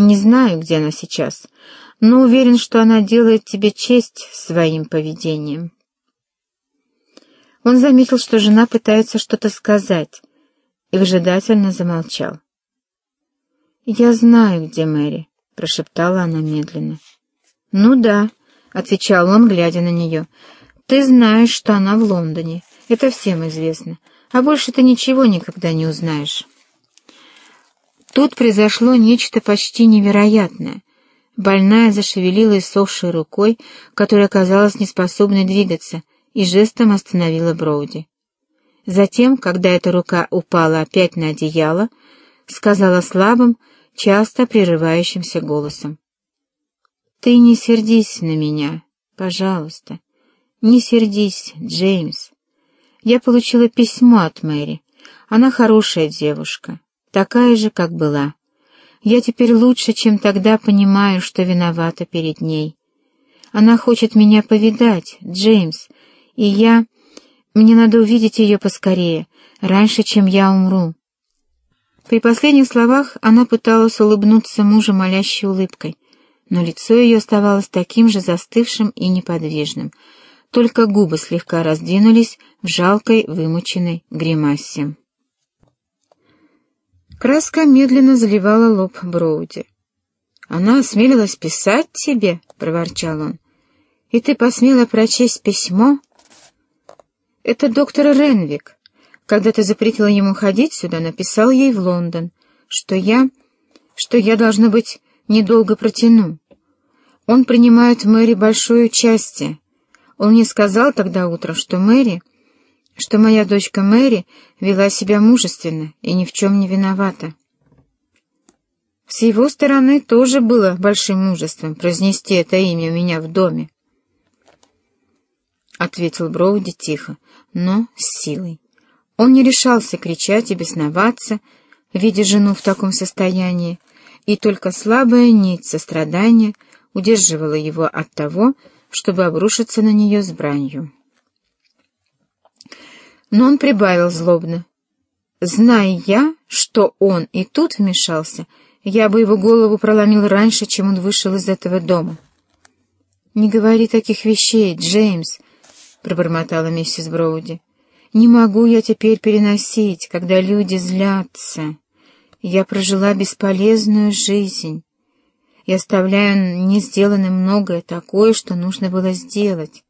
Не знаю, где она сейчас, но уверен, что она делает тебе честь своим поведением». Он заметил, что жена пытается что-то сказать, и выжидательно замолчал. «Я знаю, где Мэри», — прошептала она медленно. «Ну да», — отвечал он, глядя на нее. «Ты знаешь, что она в Лондоне. Это всем известно. А больше ты ничего никогда не узнаешь». Тут произошло нечто почти невероятное. Больная зашевелила иссохшей рукой, которая оказалась неспособной двигаться, и жестом остановила Броуди. Затем, когда эта рука упала опять на одеяло, сказала слабым, часто прерывающимся голосом. «Ты не сердись на меня, пожалуйста. Не сердись, Джеймс. Я получила письмо от Мэри. Она хорошая девушка, такая же, как была. Я теперь лучше, чем тогда понимаю, что виновата перед ней. Она хочет меня повидать, Джеймс, и я... Мне надо увидеть ее поскорее, раньше, чем я умру. При последних словах она пыталась улыбнуться мужу молящей улыбкой, но лицо ее оставалось таким же застывшим и неподвижным, только губы слегка раздвинулись в жалкой вымученной гримасе. Краска медленно заливала лоб Броуди. «Она осмелилась писать тебе?» — проворчал он. «И ты посмела прочесть письмо?» «Это доктор Ренвик. Когда ты запретила ему ходить сюда, написал ей в Лондон, что я... что я, должно быть, недолго протяну. Он принимает в Мэри большое участие. Он мне сказал тогда утром, что Мэри... что моя дочка Мэри вела себя мужественно и ни в чем не виновата. С его стороны тоже было большим мужеством произнести это имя у меня в доме. — ответил Броуди тихо, но с силой. Он не решался кричать и бесноваться, видя жену в таком состоянии, и только слабая нить сострадания удерживала его от того, чтобы обрушиться на нее с бранью. Но он прибавил злобно. «Зная я, что он и тут вмешался, я бы его голову проломил раньше, чем он вышел из этого дома». «Не говори таких вещей, Джеймс», — пробормотала миссис Броуди. «Не могу я теперь переносить, когда люди злятся. Я прожила бесполезную жизнь и оставляю не сделанным многое такое, что нужно было сделать.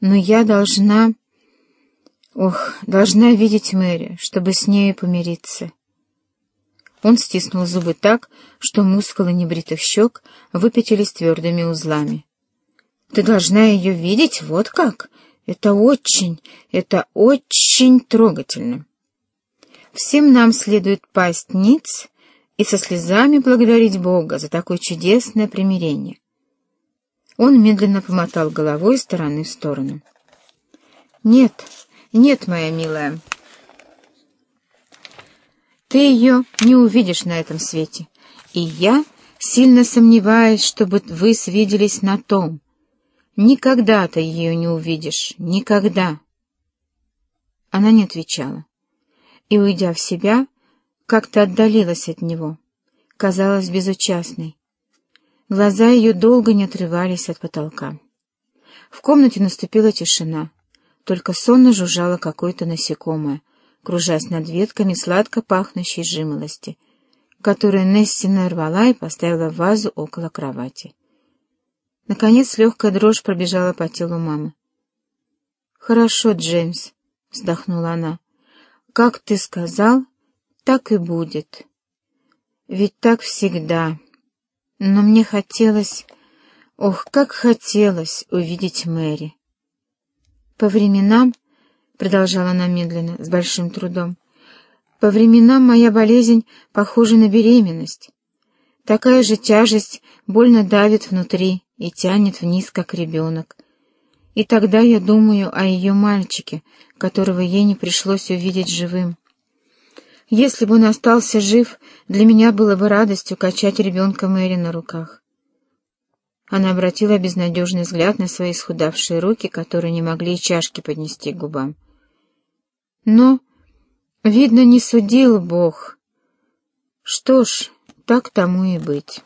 Но я должна... Ох, должна видеть Мэри, чтобы с нею помириться». Он стиснул зубы так, что мускулы небритых щек выпятились твердыми узлами. Ты должна ее видеть, вот как. Это очень, это очень трогательно. Всем нам следует пасть ниц и со слезами благодарить Бога за такое чудесное примирение. Он медленно помотал головой из стороны в сторону. «Нет, нет, моя милая, ты ее не увидишь на этом свете, и я сильно сомневаюсь, чтобы вы свиделись на том, Никогда ты ее не увидишь, никогда. Она не отвечала. И, уйдя в себя, как-то отдалилась от него, казалась безучастной. Глаза ее долго не отрывались от потолка. В комнате наступила тишина, только сонно жужжало какое-то насекомое, кружась над ветками сладко пахнущей жимолости, которую Несси нарвала и поставила в вазу около кровати. Наконец легкая дрожь пробежала по телу мамы. «Хорошо, Джеймс», — вздохнула она. «Как ты сказал, так и будет. Ведь так всегда. Но мне хотелось... Ох, как хотелось увидеть Мэри!» «По временам...» — продолжала она медленно, с большим трудом. «По временам моя болезнь похожа на беременность. Такая же тяжесть больно давит внутри» и тянет вниз, как ребенок. И тогда я думаю о ее мальчике, которого ей не пришлось увидеть живым. Если бы он остался жив, для меня было бы радостью качать ребенка Мэри на руках. Она обратила безнадежный взгляд на свои исхудавшие руки, которые не могли и чашки поднести к губам. Но, видно, не судил Бог. Что ж, так тому и быть.